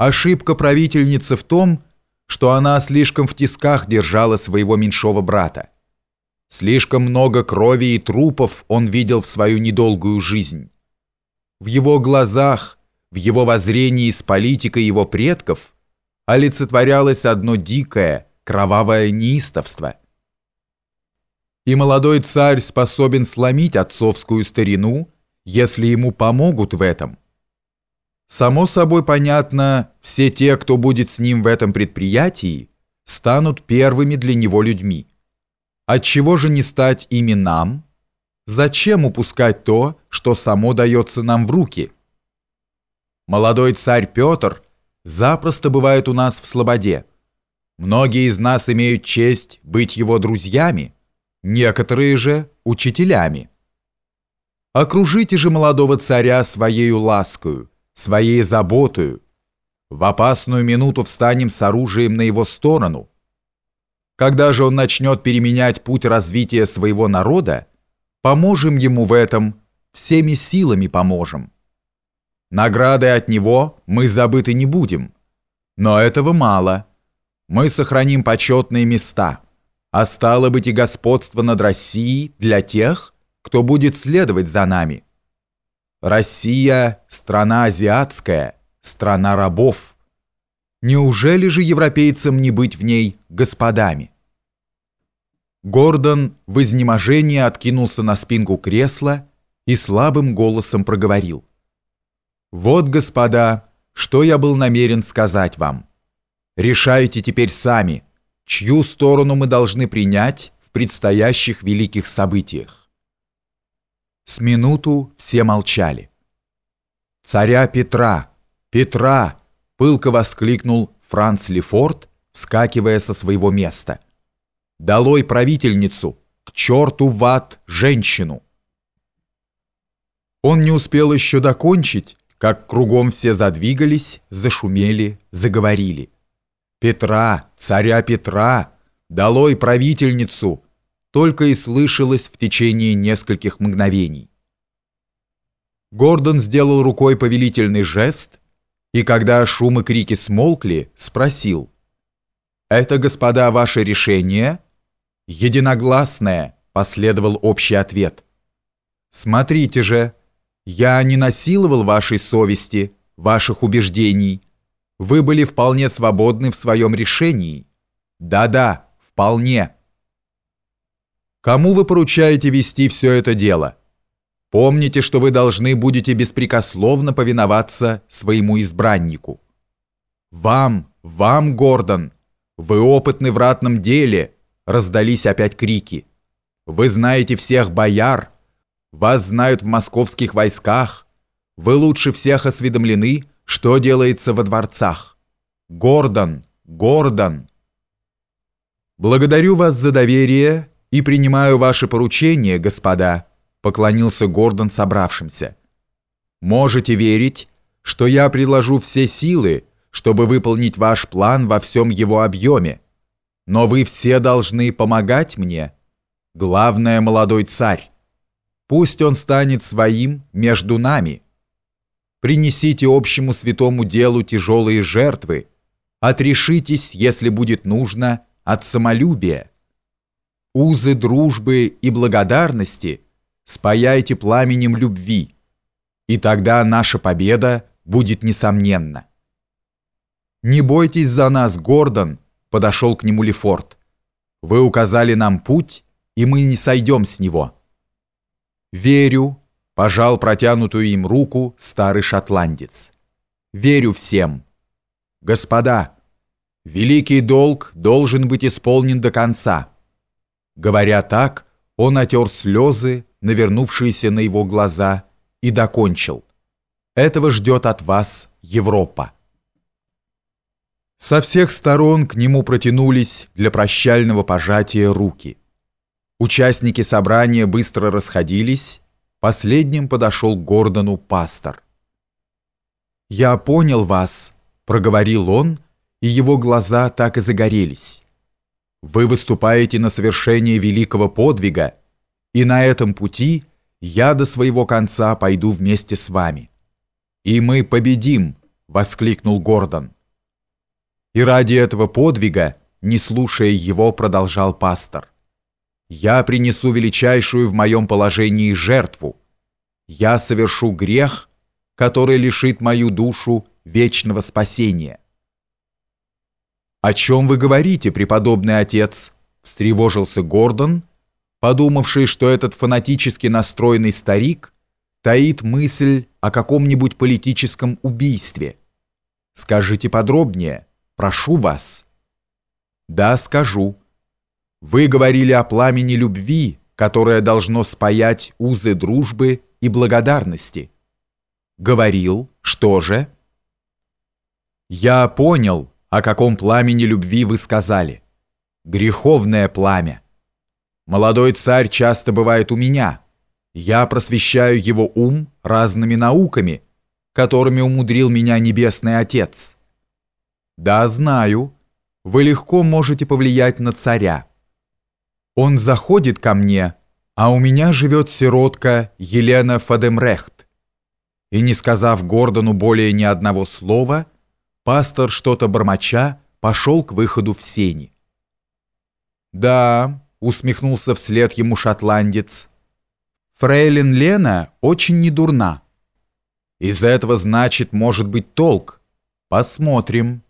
Ошибка правительницы в том, что она слишком в тисках держала своего меньшого брата. Слишком много крови и трупов он видел в свою недолгую жизнь. В его глазах, в его воззрении с политикой его предков олицетворялось одно дикое, кровавое неистовство. И молодой царь способен сломить отцовскую старину, если ему помогут в этом. Само собой понятно, все те, кто будет с ним в этом предприятии, станут первыми для него людьми. Отчего же не стать ими нам? Зачем упускать то, что само дается нам в руки? Молодой царь Петр запросто бывает у нас в Слободе. Многие из нас имеют честь быть его друзьями, некоторые же – учителями. Окружите же молодого царя своею ласкою, своей заботою. В опасную минуту встанем с оружием на его сторону. Когда же он начнет переменять путь развития своего народа, поможем ему в этом, всеми силами поможем. Награды от него мы забыты не будем. Но этого мало. Мы сохраним почетные места, а стало быть и господство над Россией для тех, кто будет следовать за нами. Россия – страна азиатская, страна рабов. Неужели же европейцам не быть в ней господами? Гордон в изнеможении откинулся на спинку кресла и слабым голосом проговорил. «Вот, господа, что я был намерен сказать вам. Решайте теперь сами, чью сторону мы должны принять в предстоящих великих событиях». С минуту все молчали. «Царя Петра! Петра!» – пылко воскликнул Франц Лефорт, вскакивая со своего места. «Долой правительницу! К черту в ад женщину!» Он не успел еще докончить, как кругом все задвигались, зашумели, заговорили. «Петра! Царя Петра! Долой правительницу!» только и слышалось в течение нескольких мгновений. Гордон сделал рукой повелительный жест, и когда шум и крики смолкли, спросил. «Это, господа, ваше решение?» «Единогласное», — последовал общий ответ. «Смотрите же, я не насиловал вашей совести, ваших убеждений. Вы были вполне свободны в своем решении. Да-да, вполне». «Кому вы поручаете вести все это дело?» Помните, что вы должны будете беспрекословно повиноваться своему избраннику. Вам, вам, Гордон, вы опытны в ратном деле, раздались опять крики. Вы знаете всех бояр, вас знают в московских войсках, вы лучше всех осведомлены, что делается во дворцах. Гордон, Гордон. Благодарю вас за доверие и принимаю ваше поручение, господа поклонился Гордон собравшимся. «Можете верить, что я приложу все силы, чтобы выполнить ваш план во всем его объеме. Но вы все должны помогать мне. Главное, молодой царь. Пусть он станет своим между нами. Принесите общему святому делу тяжелые жертвы. Отрешитесь, если будет нужно, от самолюбия. Узы дружбы и благодарности – спаяйте пламенем любви, и тогда наша победа будет несомненна. «Не бойтесь за нас, Гордон», — подошел к нему Лефорт. «Вы указали нам путь, и мы не сойдем с него». «Верю», — пожал протянутую им руку старый шотландец. «Верю всем». «Господа, великий долг должен быть исполнен до конца». Говоря так, он отер слезы, навернувшиеся на его глаза, и докончил. Этого ждет от вас Европа. Со всех сторон к нему протянулись для прощального пожатия руки. Участники собрания быстро расходились, последним подошел к Гордону пастор. «Я понял вас», — проговорил он, и его глаза так и загорелись. «Вы выступаете на совершение великого подвига, и на этом пути я до своего конца пойду вместе с вами. И мы победим, воскликнул Гордон. И ради этого подвига, не слушая его, продолжал пастор. Я принесу величайшую в моем положении жертву. Я совершу грех, который лишит мою душу вечного спасения. «О чем вы говорите, преподобный отец?» – встревожился Гордон, подумавший, что этот фанатически настроенный старик таит мысль о каком-нибудь политическом убийстве. Скажите подробнее, прошу вас. Да, скажу. Вы говорили о пламени любви, которое должно спаять узы дружбы и благодарности. Говорил, что же? Я понял, о каком пламени любви вы сказали. Греховное пламя. Молодой царь часто бывает у меня. Я просвещаю его ум разными науками, которыми умудрил меня Небесный Отец. Да, знаю, вы легко можете повлиять на царя. Он заходит ко мне, а у меня живет сиротка Елена Фадемрехт. И не сказав Гордону более ни одного слова, пастор что-то бормоча пошел к выходу в сени. «Да», — усмехнулся вслед ему шотландец, — «фрейлин Лена очень недурна». Из этого, значит, может быть толк. Посмотрим.